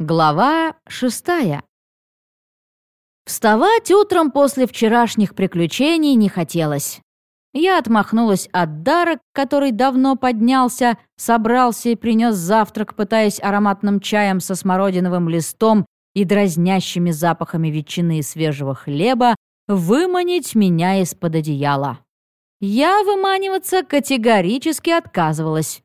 Глава шестая. Вставать утром после вчерашних приключений не хотелось. Я отмахнулась от Дара, который давно поднялся, собрался и принес завтрак, пытаясь ароматным чаем со смородиновым листом и дразнящими запахами ветчины и свежего хлеба выманить меня из-под одеяла. Я выманиваться категорически отказывалась.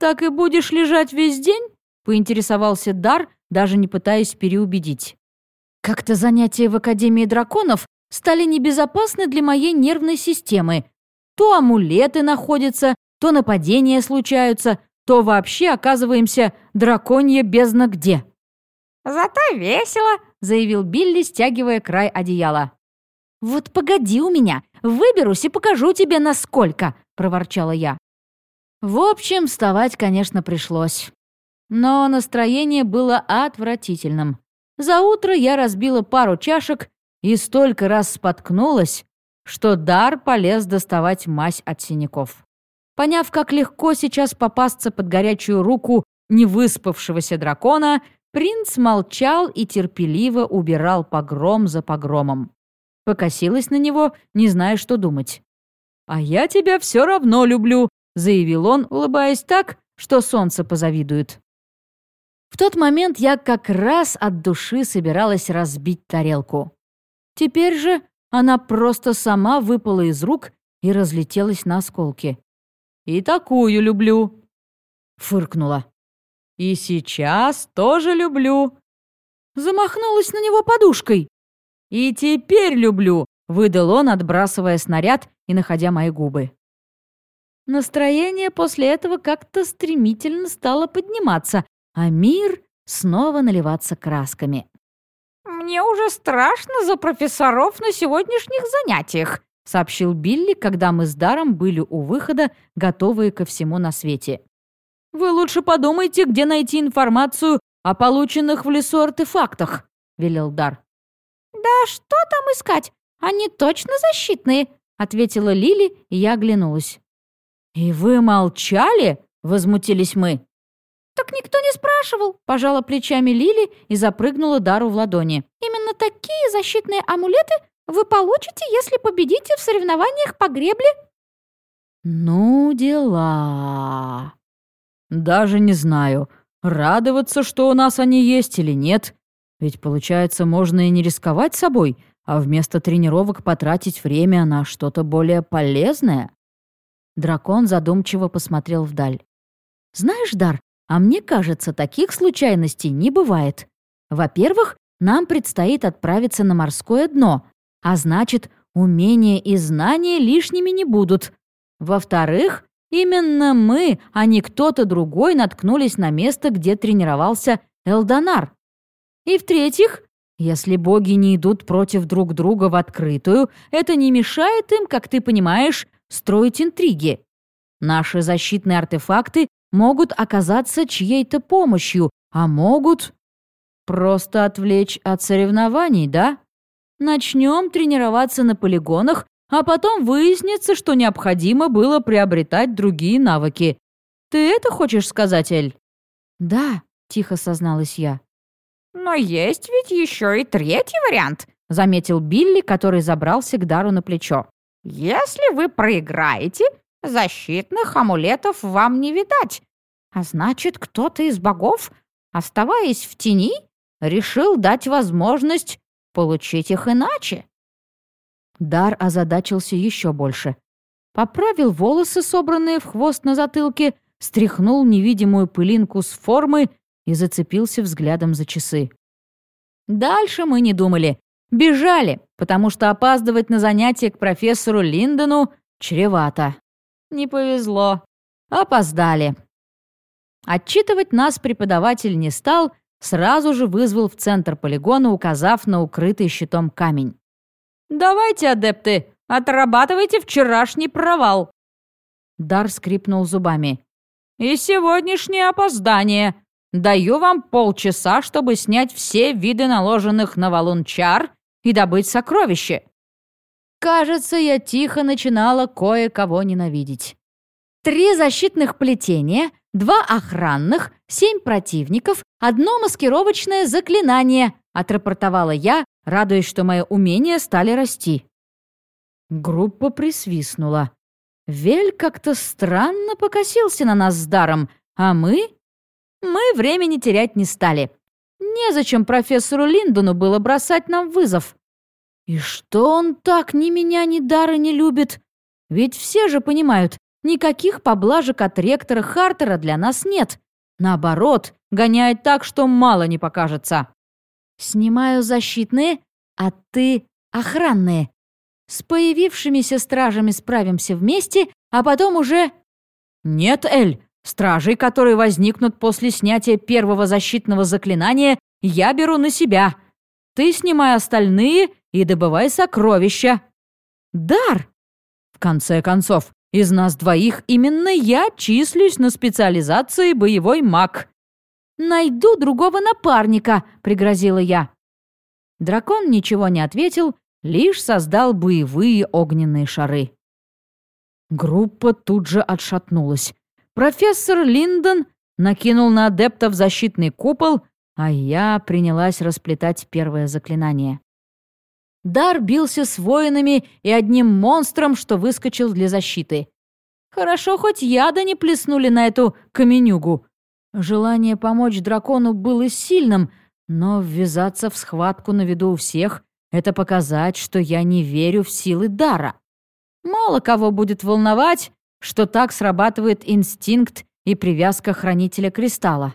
«Так и будешь лежать весь день?» — поинтересовался Дар, даже не пытаясь переубедить. Как-то занятия в Академии драконов стали небезопасны для моей нервной системы. То амулеты находятся, то нападения случаются, то вообще оказываемся драконья бездна где. «Зато весело», — заявил Билли, стягивая край одеяла. «Вот погоди у меня, выберусь и покажу тебе, насколько», — проворчала я. В общем, вставать, конечно, пришлось. Но настроение было отвратительным. За утро я разбила пару чашек и столько раз споткнулась, что дар полез доставать мазь от синяков. Поняв, как легко сейчас попасться под горячую руку невыспавшегося дракона, принц молчал и терпеливо убирал погром за погромом. Покосилась на него, не зная, что думать. «А я тебя все равно люблю», — заявил он, улыбаясь так, что солнце позавидует. В тот момент я как раз от души собиралась разбить тарелку. Теперь же она просто сама выпала из рук и разлетелась на осколки. «И такую люблю», — фыркнула. «И сейчас тоже люблю». Замахнулась на него подушкой. «И теперь люблю», — выдал он, отбрасывая снаряд и находя мои губы. Настроение после этого как-то стремительно стало подниматься, а мир снова наливаться красками. «Мне уже страшно за профессоров на сегодняшних занятиях», сообщил Билли, когда мы с Даром были у выхода, готовые ко всему на свете. «Вы лучше подумайте, где найти информацию о полученных в лесу артефактах», — велел Дар. «Да что там искать? Они точно защитные», — ответила Лили, и я оглянулась. «И вы молчали?» — возмутились мы. «Так никто не спрашивал», — пожала плечами Лили и запрыгнула Дару в ладони. «Именно такие защитные амулеты вы получите, если победите в соревнованиях по гребле». «Ну, дела...» «Даже не знаю, радоваться, что у нас они есть или нет. Ведь, получается, можно и не рисковать собой, а вместо тренировок потратить время на что-то более полезное». Дракон задумчиво посмотрел вдаль. «Знаешь, Дар, а мне кажется, таких случайностей не бывает. Во-первых, нам предстоит отправиться на морское дно, а значит, умения и знания лишними не будут. Во-вторых, именно мы, а не кто-то другой, наткнулись на место, где тренировался Элдонар. И в-третьих, если боги не идут против друг друга в открытую, это не мешает им, как ты понимаешь, строить интриги. Наши защитные артефакты могут оказаться чьей-то помощью, а могут просто отвлечь от соревнований, да? Начнем тренироваться на полигонах, а потом выяснится, что необходимо было приобретать другие навыки. Ты это хочешь сказать, Эль? Да, тихо созналась я. Но есть ведь еще и третий вариант, заметил Билли, который забрался к Дару на плечо. Если вы проиграете, Защитных амулетов вам не видать. А значит, кто-то из богов, оставаясь в тени, решил дать возможность получить их иначе. Дар озадачился еще больше. Поправил волосы, собранные в хвост на затылке, стряхнул невидимую пылинку с формы и зацепился взглядом за часы. Дальше мы не думали. Бежали, потому что опаздывать на занятие к профессору Линдону чревато. Не повезло. Опоздали. Отчитывать нас преподаватель не стал, сразу же вызвал в центр полигона, указав на укрытый щитом камень. «Давайте, адепты, отрабатывайте вчерашний провал!» Дар скрипнул зубами. «И сегодняшнее опоздание. Даю вам полчаса, чтобы снять все виды наложенных на валун чар и добыть сокровище. Кажется, я тихо начинала кое-кого ненавидеть. Три защитных плетения, два охранных, семь противников, одно маскировочное заклинание», отрапортовала я, радуясь, что мои умения стали расти. Группа присвистнула. Вель как-то странно покосился на нас с даром, а мы... Мы времени терять не стали. Незачем профессору Линдону было бросать нам вызов. И что он так ни меня, ни дара не любит? Ведь все же понимают, никаких поблажек от ректора Хартера для нас нет. Наоборот, гоняет так, что мало не покажется. Снимаю защитные, а ты охранные. С появившимися стражами справимся вместе, а потом уже... Нет, Эль, стражей, которые возникнут после снятия первого защитного заклинания, я беру на себя. Ты снимай остальные и добывай сокровища. Дар! В конце концов, из нас двоих именно я числюсь на специализации боевой маг. «Найду другого напарника», — пригрозила я. Дракон ничего не ответил, лишь создал боевые огненные шары. Группа тут же отшатнулась. Профессор Линдон накинул на адептов защитный купол, а я принялась расплетать первое заклинание. Дар бился с воинами и одним монстром, что выскочил для защиты. Хорошо, хоть яда не плеснули на эту каменюгу. Желание помочь дракону было сильным, но ввязаться в схватку на виду у всех — это показать, что я не верю в силы дара. Мало кого будет волновать, что так срабатывает инстинкт и привязка хранителя кристалла.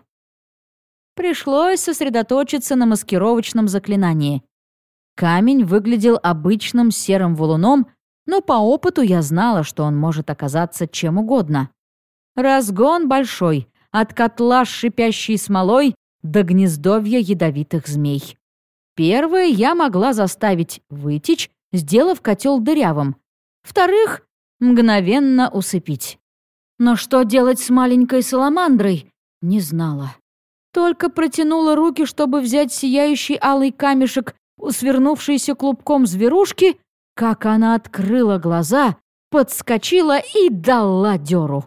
Пришлось сосредоточиться на маскировочном заклинании. Камень выглядел обычным серым валуном, но по опыту я знала, что он может оказаться чем угодно. Разгон большой, от котла с шипящей смолой до гнездовья ядовитых змей. Первое я могла заставить вытечь, сделав котел дырявым. Вторых — мгновенно усыпить. Но что делать с маленькой саламандрой, не знала. Только протянула руки, чтобы взять сияющий алый камешек свернувшейся клубком зверушки, как она открыла глаза, подскочила и дала дёру.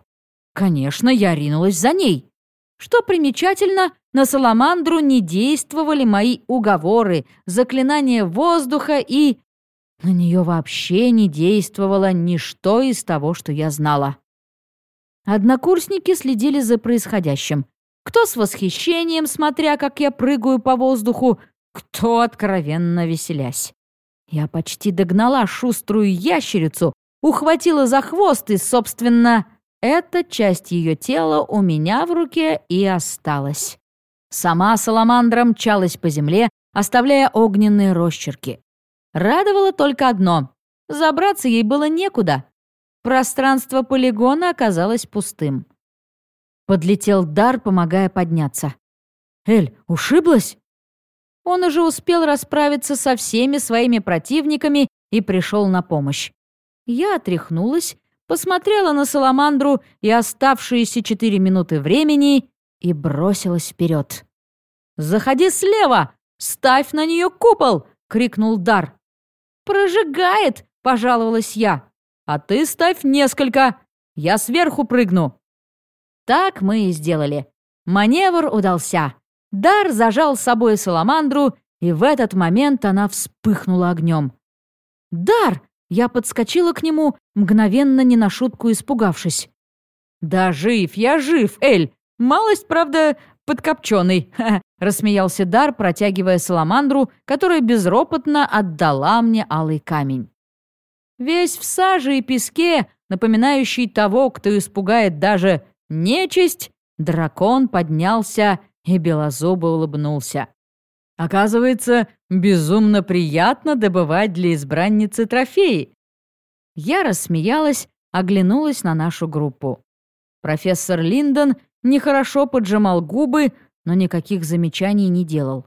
Конечно, я ринулась за ней. Что примечательно, на Саламандру не действовали мои уговоры, заклинания воздуха и... На нее вообще не действовало ничто из того, что я знала. Однокурсники следили за происходящим. Кто с восхищением, смотря, как я прыгаю по воздуху, кто откровенно веселясь. Я почти догнала шуструю ящерицу, ухватила за хвост и, собственно, эта часть ее тела у меня в руке и осталась. Сама саламандра мчалась по земле, оставляя огненные росчерки. Радовало только одно — забраться ей было некуда. Пространство полигона оказалось пустым. Подлетел дар, помогая подняться. «Эль, ушиблась?» Он уже успел расправиться со всеми своими противниками и пришел на помощь. Я отряхнулась, посмотрела на Саламандру и оставшиеся четыре минуты времени и бросилась вперед. «Заходи слева! Ставь на нее купол!» — крикнул Дар. «Прожигает!» — пожаловалась я. «А ты ставь несколько! Я сверху прыгну!» Так мы и сделали. Маневр удался. Дар зажал с собой Саламандру, и в этот момент она вспыхнула огнем. «Дар!» Я подскочила к нему, мгновенно не на шутку испугавшись. «Да жив, я жив, Эль! Малость, правда, подкопченый!» — рассмеялся Дар, протягивая Саламандру, которая безропотно отдала мне алый камень. Весь в саже и песке, напоминающий того, кто испугает даже нечисть, дракон поднялся и белозубо улыбнулся. Оказывается, безумно приятно добывать для избранницы трофеи. Я рассмеялась, оглянулась на нашу группу. Профессор Линдон нехорошо поджимал губы, но никаких замечаний не делал.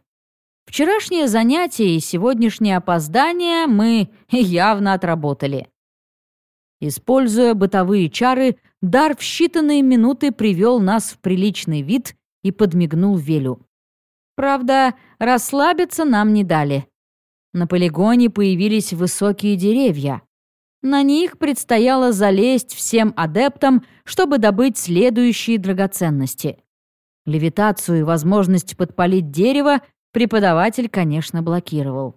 Вчерашнее занятие и сегодняшнее опоздание мы явно отработали. Используя бытовые чары, Дар в считанные минуты привел нас в приличный вид и подмигнул Велю. Правда, расслабиться нам не дали. На полигоне появились высокие деревья. На них предстояло залезть всем адептам, чтобы добыть следующие драгоценности. Левитацию и возможность подпалить дерево преподаватель, конечно, блокировал.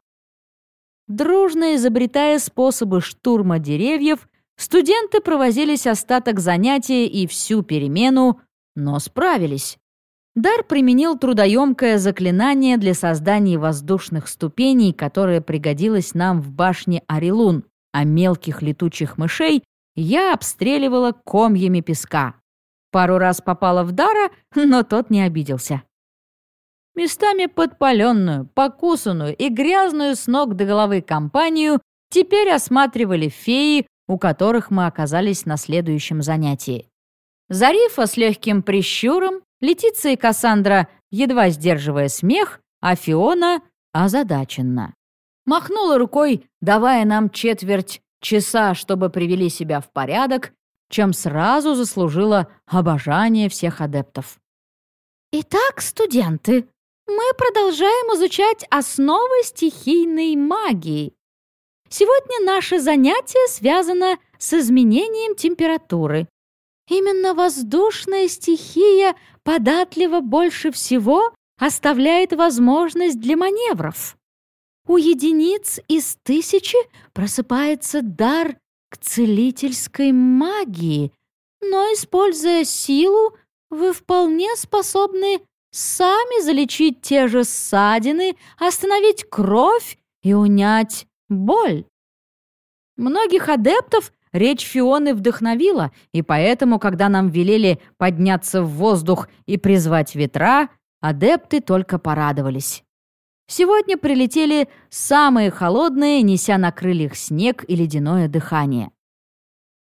Дружно изобретая способы штурма деревьев, студенты провозились остаток занятия и всю перемену, но справились. Дар применил трудоемкое заклинание для создания воздушных ступеней, которое пригодилось нам в башне Арилун, а мелких летучих мышей я обстреливала комьями песка. Пару раз попала в Дара, но тот не обиделся. Местами подпаленную, покусанную и грязную с ног до головы компанию теперь осматривали феи, у которых мы оказались на следующем занятии. Зарифа с легким прищуром, Летиция и Кассандра, едва сдерживая смех, а Фиона озадаченно. Махнула рукой, давая нам четверть часа, чтобы привели себя в порядок, чем сразу заслужила обожание всех адептов. «Итак, студенты, мы продолжаем изучать основы стихийной магии. Сегодня наше занятие связано с изменением температуры. Именно воздушная стихия податлива больше всего оставляет возможность для маневров. У единиц из тысячи просыпается дар к целительской магии, но, используя силу, вы вполне способны сами залечить те же ссадины, остановить кровь и унять боль. Многих адептов речь Фионы вдохновила, и поэтому, когда нам велели подняться в воздух и призвать ветра, адепты только порадовались. Сегодня прилетели самые холодные, неся на крыльях снег и ледяное дыхание.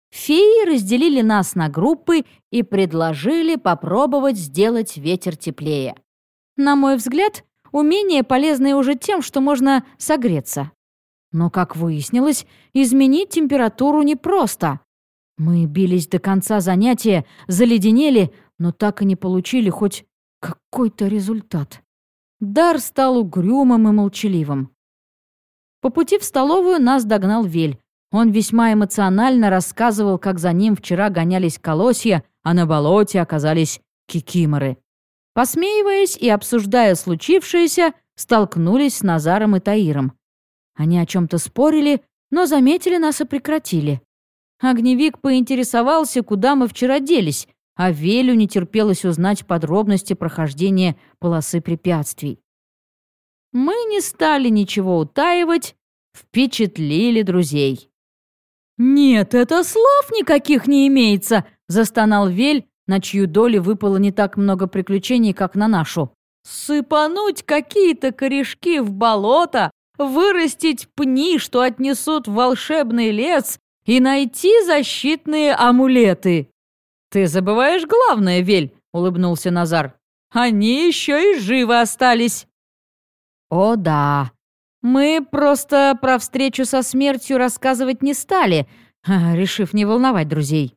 Феи разделили нас на группы и предложили попробовать сделать ветер теплее. На мой взгляд, умение полезное уже тем, что можно согреться. Но, как выяснилось, изменить температуру непросто. Мы бились до конца занятия, заледенели, но так и не получили хоть какой-то результат. Дар стал угрюмым и молчаливым. По пути в столовую нас догнал Вель. Он весьма эмоционально рассказывал, как за ним вчера гонялись колосья, а на болоте оказались кикиморы. Посмеиваясь и обсуждая случившееся, столкнулись с Назаром и Таиром. Они о чем-то спорили, но заметили нас и прекратили. Огневик поинтересовался, куда мы вчера делись, а Велю не терпелось узнать подробности прохождения полосы препятствий. Мы не стали ничего утаивать, впечатлили друзей. «Нет, это слов никаких не имеется!» — застонал Вель, на чью долю выпало не так много приключений, как на нашу. «Сыпануть какие-то корешки в болото, вырастить пни, что отнесут в волшебный лес, и найти защитные амулеты!» «Ты забываешь главное, Вель!» — улыбнулся Назар. «Они еще и живы остались!» «О да, мы просто про встречу со смертью рассказывать не стали, решив не волновать друзей.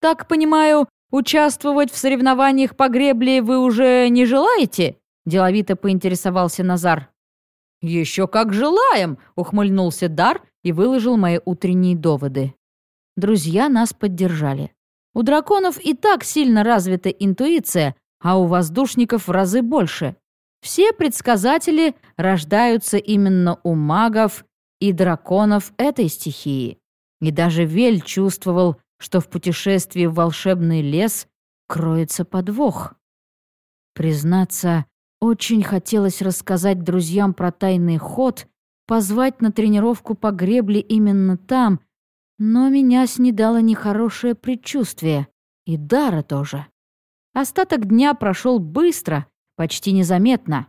Так понимаю, участвовать в соревнованиях по гребле вы уже не желаете? Деловито поинтересовался Назар. «Еще как желаем!» — ухмыльнулся Дар и выложил мои утренние доводы. Друзья нас поддержали. У драконов и так сильно развита интуиция, а у воздушников в разы больше. Все предсказатели рождаются именно у магов и драконов этой стихии. И даже Вель чувствовал, что в путешествии в волшебный лес кроется подвох. Признаться, очень хотелось рассказать друзьям про тайный ход, позвать на тренировку по гребле именно там, но меня снедало нехорошее предчувствие. И Дара тоже. Остаток дня прошел быстро, почти незаметно.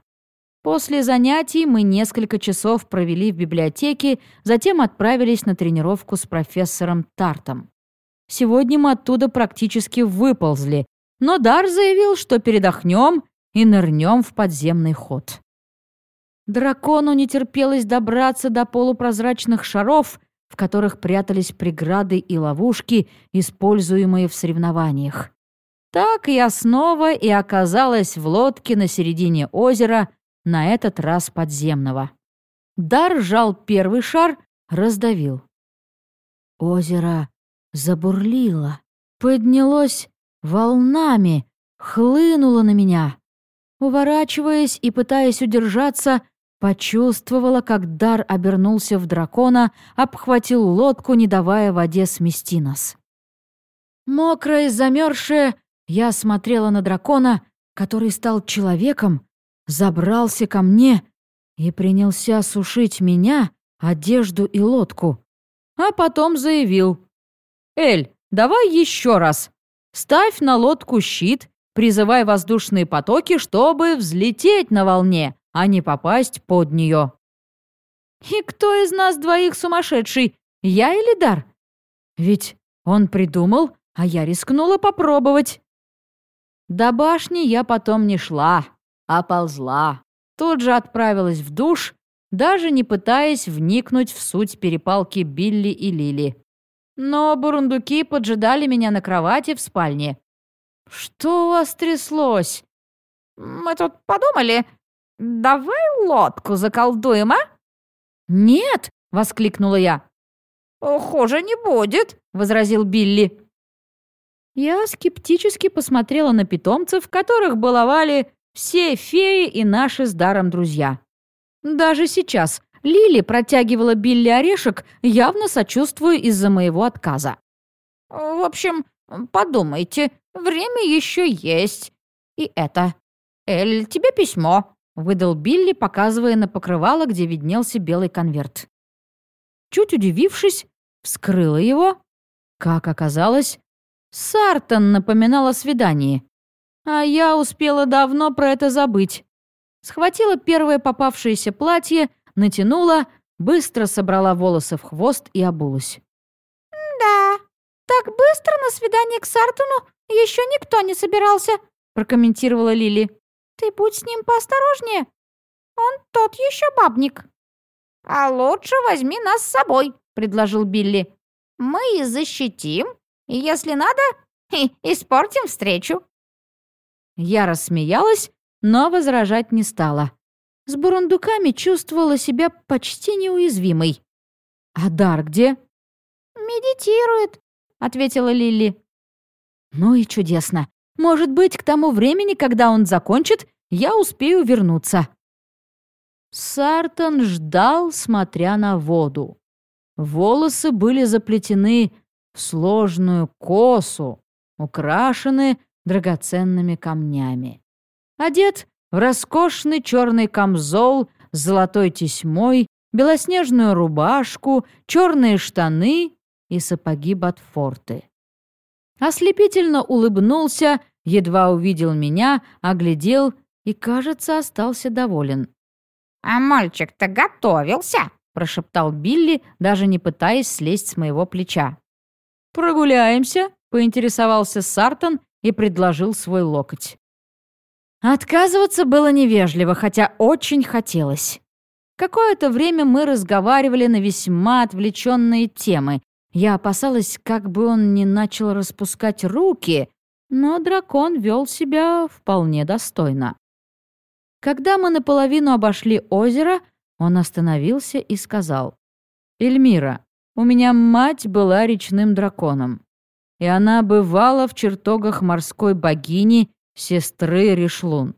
После занятий мы несколько часов провели в библиотеке, затем отправились на тренировку с профессором Тартом. Сегодня мы оттуда практически выползли, но Дар заявил, что передохнем и нырнем в подземный ход. Дракону не терпелось добраться до полупрозрачных шаров, в которых прятались преграды и ловушки, используемые в соревнованиях. Так я снова и оказалась в лодке на середине озера, на этот раз подземного. Дар сжал первый шар, раздавил. Озеро забурлило, поднялось волнами, хлынуло на меня. Уворачиваясь и пытаясь удержаться, почувствовала, как дар обернулся в дракона, обхватил лодку, не давая воде смести нас. Мокрая замерзшая, я смотрела на дракона, который стал человеком, забрался ко мне и принялся сушить меня, одежду и лодку. А потом заявил. «Эль, давай еще раз. Ставь на лодку щит, призывай воздушные потоки, чтобы взлететь на волне, а не попасть под нее». «И кто из нас двоих сумасшедший, я или Дар? Ведь он придумал, а я рискнула попробовать». До башни я потом не шла, а ползла. Тут же отправилась в душ, даже не пытаясь вникнуть в суть перепалки Билли и Лили. Но бурундуки поджидали меня на кровати в спальне. «Что у вас тряслось?» «Мы тут подумали, давай лодку заколдуем, а?» «Нет!» — воскликнула я. «Хуже не будет», — возразил Билли. Я скептически посмотрела на питомцев, которых баловали все феи и наши с даром друзья. Даже сейчас Лили протягивала Билли орешек, явно сочувствуя из-за моего отказа. «В общем, подумайте, время еще есть. И это... Эль, тебе письмо», — выдал Билли, показывая на покрывало, где виднелся белый конверт. Чуть удивившись, вскрыла его. Как оказалось, Сартон напоминал о свидании. А я успела давно про это забыть. Схватила первое попавшееся платье, натянула, быстро собрала волосы в хвост и обулась. «Да, так быстро на свидание к Сартону еще никто не собирался», прокомментировала Лили. «Ты будь с ним поосторожнее. Он тот еще бабник». «А лучше возьми нас с собой», — предложил Билли. «Мы и защитим, и если надо, и испортим встречу». Я рассмеялась, но возражать не стала. С бурундуками чувствовала себя почти неуязвимой. «А дар где?» «Медитирует», — ответила Лили. «Ну и чудесно. Может быть, к тому времени, когда он закончит, я успею вернуться». Сартон ждал, смотря на воду. Волосы были заплетены в сложную косу, украшены драгоценными камнями. Одет в роскошный черный камзол с золотой тесьмой, белоснежную рубашку, черные штаны и сапоги Батфорты. Ослепительно улыбнулся, едва увидел меня, оглядел и, кажется, остался доволен. «А мальчик-то готовился!» — прошептал Билли, даже не пытаясь слезть с моего плеча. «Прогуляемся?» — поинтересовался Сартон и предложил свой локоть. Отказываться было невежливо, хотя очень хотелось. Какое-то время мы разговаривали на весьма отвлеченные темы. Я опасалась, как бы он не начал распускать руки, но дракон вел себя вполне достойно. Когда мы наполовину обошли озеро, он остановился и сказал, «Эльмира, у меня мать была речным драконом и она бывала в чертогах морской богини, сестры Ришлун.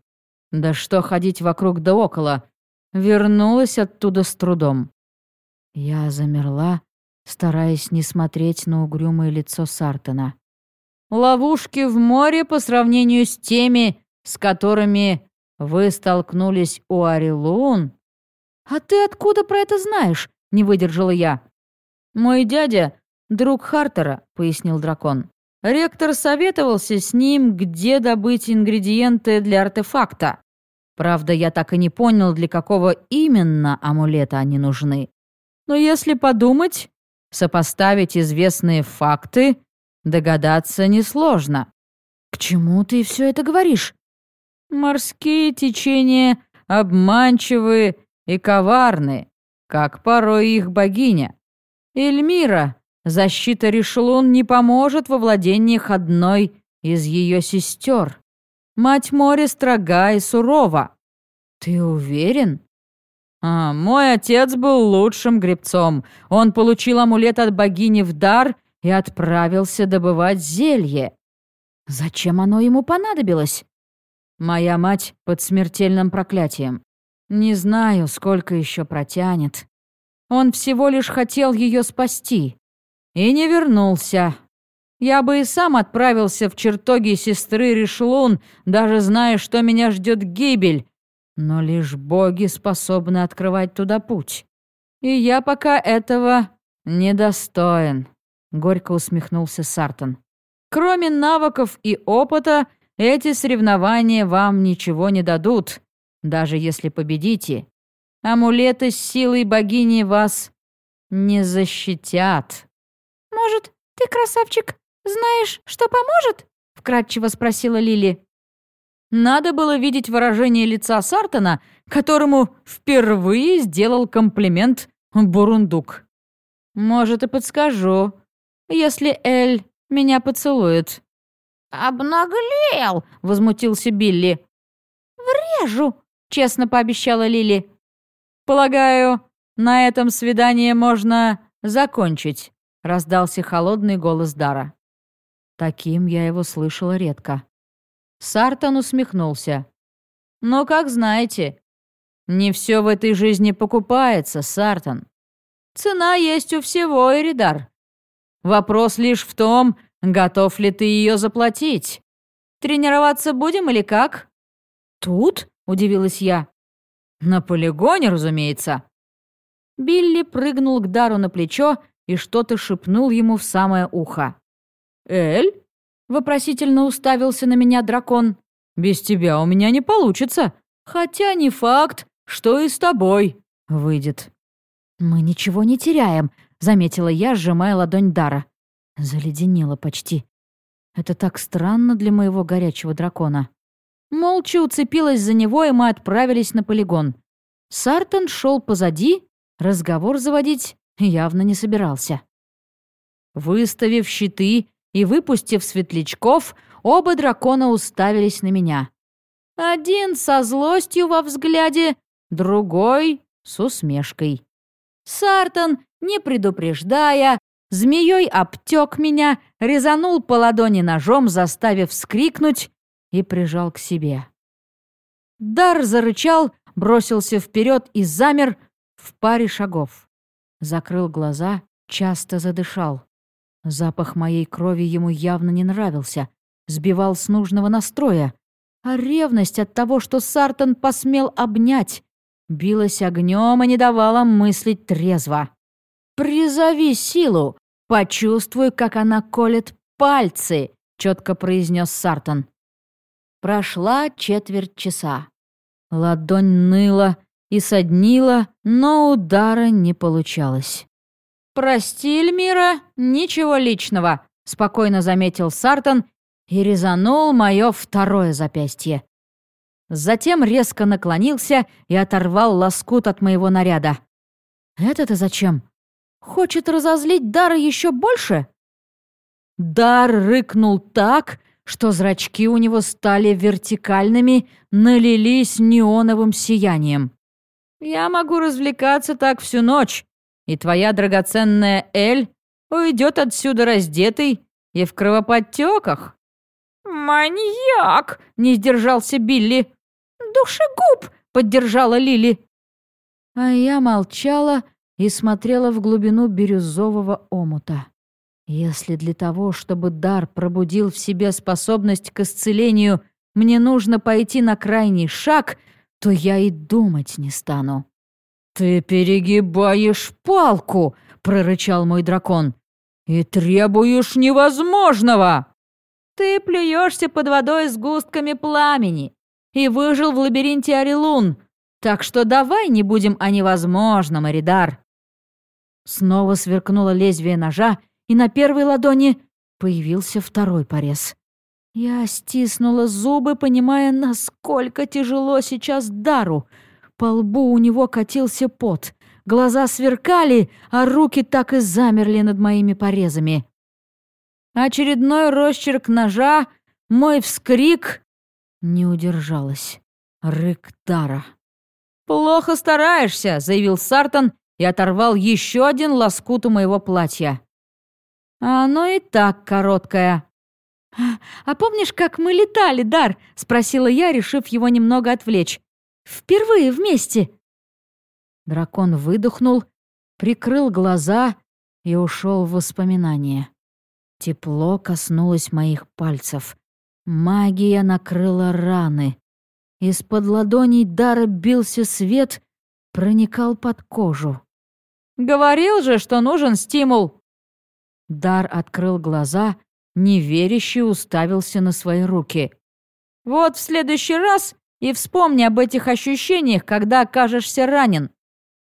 Да что ходить вокруг да около, вернулась оттуда с трудом. Я замерла, стараясь не смотреть на угрюмое лицо Сартона. Ловушки в море по сравнению с теми, с которыми вы столкнулись у Арилун? А ты откуда про это знаешь? Не выдержала я. Мой дядя «Друг Хартера», — пояснил дракон. «Ректор советовался с ним, где добыть ингредиенты для артефакта. Правда, я так и не понял, для какого именно амулета они нужны. Но если подумать, сопоставить известные факты, догадаться несложно. К чему ты все это говоришь? Морские течения обманчивы и коварны, как порой их богиня. Эльмира Защита Ришелун не поможет во владениях одной из ее сестер. Мать моря строга и сурова. Ты уверен? А, мой отец был лучшим гребцом. Он получил амулет от богини в дар и отправился добывать зелье. Зачем оно ему понадобилось? Моя мать под смертельным проклятием. Не знаю, сколько еще протянет. Он всего лишь хотел ее спасти. И не вернулся. Я бы и сам отправился в чертоги сестры Ришлун, даже зная, что меня ждет гибель, но лишь боги способны открывать туда путь. И я пока этого недостоин», — горько усмехнулся Сартон. «Кроме навыков и опыта, эти соревнования вам ничего не дадут, даже если победите. Амулеты с силой богини вас не защитят». «Может, ты, красавчик, знаешь, что поможет?» — вкратчиво спросила Лили. Надо было видеть выражение лица Сартона, которому впервые сделал комплимент Бурундук. «Может, и подскажу, если Эль меня поцелует». «Обнаглел!» — возмутился Билли. «Врежу!» — честно пообещала Лили. «Полагаю, на этом свидание можно закончить», — раздался холодный голос Дара. Таким я его слышала редко. Сартон усмехнулся. «Ну, как знаете. Не все в этой жизни покупается, Сартон. Цена есть у всего, Эридар. Вопрос лишь в том, готов ли ты ее заплатить. Тренироваться будем или как?» «Тут?» — удивилась я. «На полигоне, разумеется». Билли прыгнул к Дару на плечо и что-то шепнул ему в самое ухо. «Эль?» Вопросительно уставился на меня дракон. «Без тебя у меня не получится. Хотя не факт, что и с тобой выйдет». «Мы ничего не теряем», — заметила я, сжимая ладонь Дара. Заледенела почти. Это так странно для моего горячего дракона. Молча уцепилась за него, и мы отправились на полигон. Сартон шел позади, разговор заводить явно не собирался. Выставив щиты и, выпустив светлячков, оба дракона уставились на меня. Один со злостью во взгляде, другой с усмешкой. Сартон, не предупреждая, змеей обтек меня, резанул по ладони ножом, заставив вскрикнуть, и прижал к себе. Дар зарычал, бросился вперед и замер в паре шагов. Закрыл глаза, часто задышал. Запах моей крови ему явно не нравился, сбивал с нужного настроя, а ревность от того, что Сартон посмел обнять, билась огнем и не давала мыслить трезво. «Призови силу, почувствуй, как она колет пальцы», — четко произнес Сартон. Прошла четверть часа. Ладонь ныла и соднила, но удара не получалось. «Прости, Эльмира, ничего личного», — спокойно заметил Сартон и резанул мое второе запястье. Затем резко наклонился и оторвал лоскут от моего наряда. «Это-то зачем? Хочет разозлить Дара еще больше?» Дар рыкнул так, что зрачки у него стали вертикальными, налились неоновым сиянием. «Я могу развлекаться так всю ночь, и твоя драгоценная Эль уйдет отсюда раздетый и в кровоподтеках». «Маньяк!» — не сдержался Билли. «Душегуб!» — поддержала Лили. А я молчала и смотрела в глубину бирюзового омута. Если для того, чтобы дар пробудил в себе способность к исцелению, мне нужно пойти на крайний шаг, то я и думать не стану. «Ты перегибаешь палку!» — прорычал мой дракон. «И требуешь невозможного!» «Ты плюешься под водой с густками пламени и выжил в лабиринте Арилун, так что давай не будем о невозможном, Эридар!» Снова сверкнуло лезвие ножа, и на первой ладони появился второй порез. Я стиснула зубы, понимая, насколько тяжело сейчас Дару — по лбу у него катился пот, глаза сверкали, а руки так и замерли над моими порезами. Очередной росчерк ножа, мой вскрик... Не удержалась. Рык Тара. «Плохо стараешься», — заявил Сартон и оторвал еще один лоскут у моего платья. «А оно и так короткое». «А помнишь, как мы летали, Дар?» — спросила я, решив его немного отвлечь. «Впервые вместе». Дракон выдохнул, прикрыл глаза и ушел в воспоминания. Тепло коснулось моих пальцев. Магия накрыла раны. Из-под ладоней Дара бился свет, проникал под кожу. «Говорил же, что нужен стимул!» Дар открыл глаза, неверяще уставился на свои руки. «Вот в следующий раз и вспомни об этих ощущениях, когда окажешься ранен.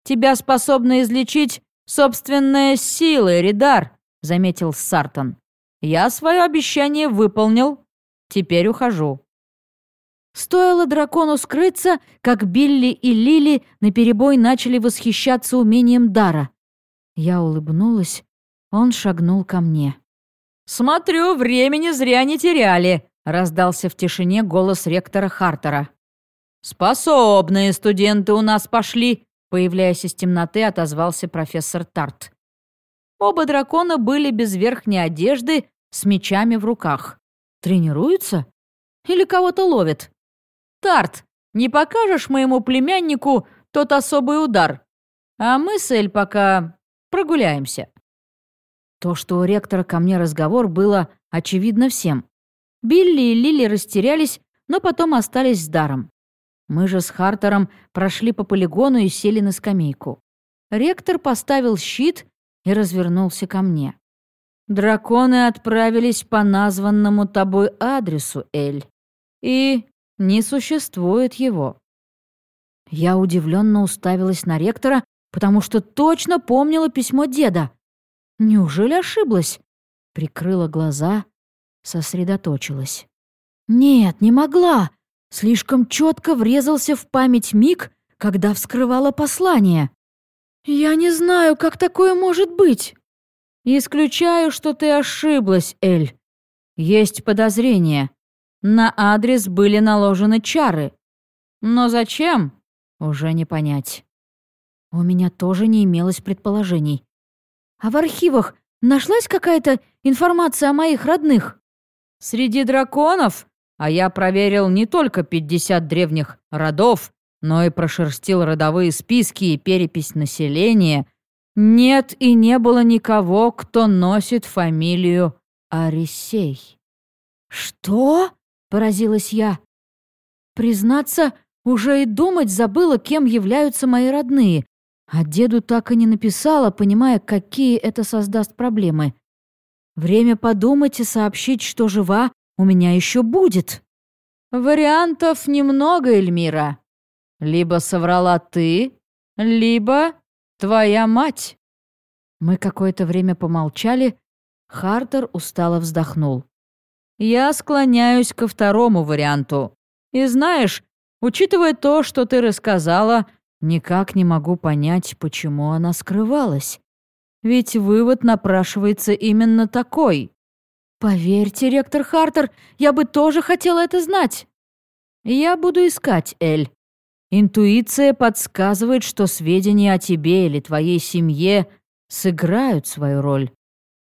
Тебя способны излечить собственная сила, Ридар», — заметил Сартон. «Я свое обещание выполнил. Теперь ухожу». Стоило дракону скрыться, как Билли и Лили наперебой начали восхищаться умением дара. Я улыбнулась, он шагнул ко мне. «Смотрю, времени зря не теряли», — раздался в тишине голос ректора Хартера. «Способные студенты у нас пошли», — появляясь из темноты, отозвался профессор Тарт. Оба дракона были без верхней одежды, с мечами в руках. Тренируются? Или кого-то ловят? «Тарт, не покажешь моему племяннику тот особый удар? А мы с Эль пока прогуляемся». То, что у ректора ко мне разговор, было очевидно всем. Билли и Лили растерялись, но потом остались с даром. Мы же с Хартером прошли по полигону и сели на скамейку. Ректор поставил щит и развернулся ко мне. «Драконы отправились по названному тобой адресу, Эль. И не существует его. Я удивленно уставилась на ректора, потому что точно помнила письмо деда. Неужели ошиблась? Прикрыла глаза, сосредоточилась. Нет, не могла. Слишком четко врезался в память миг, когда вскрывала послание. Я не знаю, как такое может быть. Исключаю, что ты ошиблась, Эль. Есть подозрение. На адрес были наложены чары. Но зачем? Уже не понять. У меня тоже не имелось предположений. А в архивах нашлась какая-то информация о моих родных? Среди драконов? А я проверил не только 50 древних родов, но и прошерстил родовые списки и перепись населения. Нет и не было никого, кто носит фамилию Арисей. «Что?» поразилась я. Признаться, уже и думать забыла, кем являются мои родные, а деду так и не написала, понимая, какие это создаст проблемы. Время подумать и сообщить, что жива, у меня еще будет. Вариантов немного, Эльмира. Либо соврала ты, либо твоя мать. Мы какое-то время помолчали, Хартер устало вздохнул. Я склоняюсь ко второму варианту. И знаешь, учитывая то, что ты рассказала, никак не могу понять, почему она скрывалась. Ведь вывод напрашивается именно такой. Поверьте, ректор Хартер, я бы тоже хотела это знать. Я буду искать, Эль. Интуиция подсказывает, что сведения о тебе или твоей семье сыграют свою роль.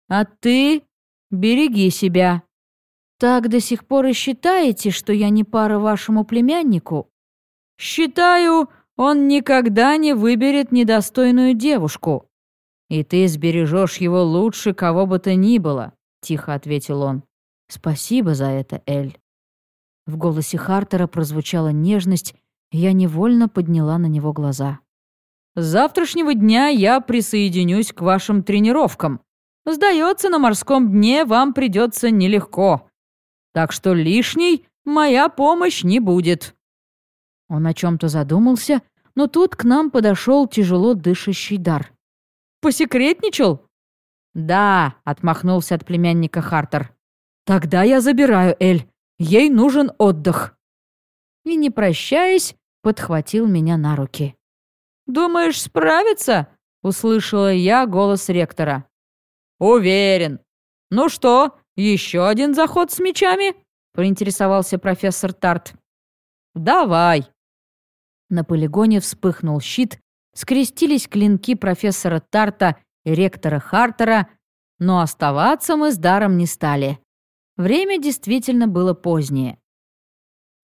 А ты береги себя. Так до сих пор и считаете, что я не пара вашему племяннику? Считаю, он никогда не выберет недостойную девушку. И ты сбережешь его лучше кого бы то ни было, тихо ответил он. Спасибо за это, Эль. В голосе Хартера прозвучала нежность, и я невольно подняла на него глаза. С завтрашнего дня я присоединюсь к вашим тренировкам. Сдается, на морском дне вам придется нелегко. Так что лишней моя помощь не будет». Он о чем-то задумался, но тут к нам подошел тяжело дышащий дар. «Посекретничал?» «Да», — отмахнулся от племянника Хартер. «Тогда я забираю Эль. Ей нужен отдых». И, не прощаясь, подхватил меня на руки. «Думаешь, справится?» — услышала я голос ректора. «Уверен. Ну что, «Еще один заход с мечами?» — поинтересовался профессор Тарт. «Давай». На полигоне вспыхнул щит, скрестились клинки профессора Тарта и ректора Хартера, но оставаться мы с даром не стали. Время действительно было позднее.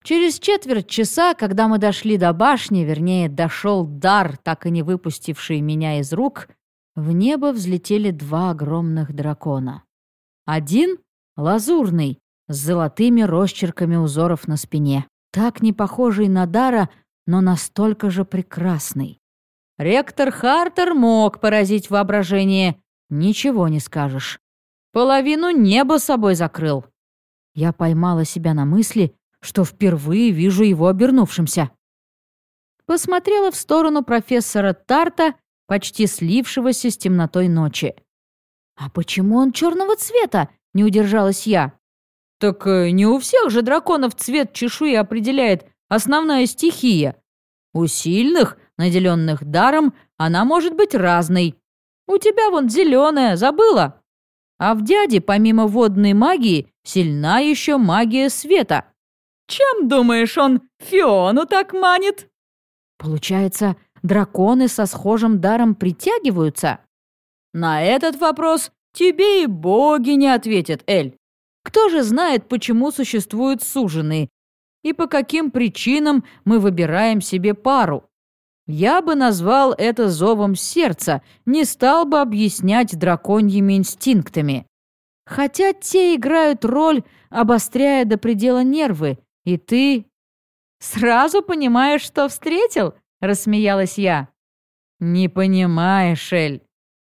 Через четверть часа, когда мы дошли до башни, вернее, дошел дар, так и не выпустивший меня из рук, в небо взлетели два огромных дракона. Один — лазурный, с золотыми росчерками узоров на спине, так не похожий на дара, но настолько же прекрасный. Ректор Хартер мог поразить воображение, ничего не скажешь. Половину неба собой закрыл. Я поймала себя на мысли, что впервые вижу его обернувшимся. Посмотрела в сторону профессора Тарта, почти слившегося с темнотой ночи. «А почему он черного цвета?» — не удержалась я. «Так э, не у всех же драконов цвет чешуи определяет основная стихия. У сильных, наделенных даром, она может быть разной. У тебя вон зеленая, забыла? А в дяде, помимо водной магии, сильна еще магия света. Чем, думаешь, он Фиону так манит? Получается, драконы со схожим даром притягиваются? На этот вопрос тебе и боги не ответят, Эль. Кто же знает, почему существуют суженые и по каким причинам мы выбираем себе пару? Я бы назвал это зовом сердца, не стал бы объяснять драконьими инстинктами. Хотя те играют роль, обостряя до предела нервы, и ты... «Сразу понимаешь, что встретил?» — рассмеялась я. «Не понимаешь, Эль.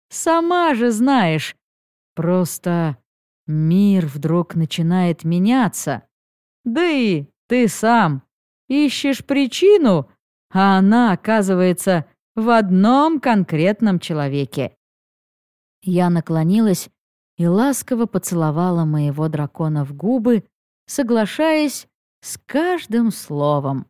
Сама же знаешь. Просто мир вдруг начинает меняться. Да и ты сам ищешь причину, а она, оказывается, в одном конкретном человеке. Я наклонилась и ласково поцеловала моего дракона в губы, соглашаясь с каждым словом.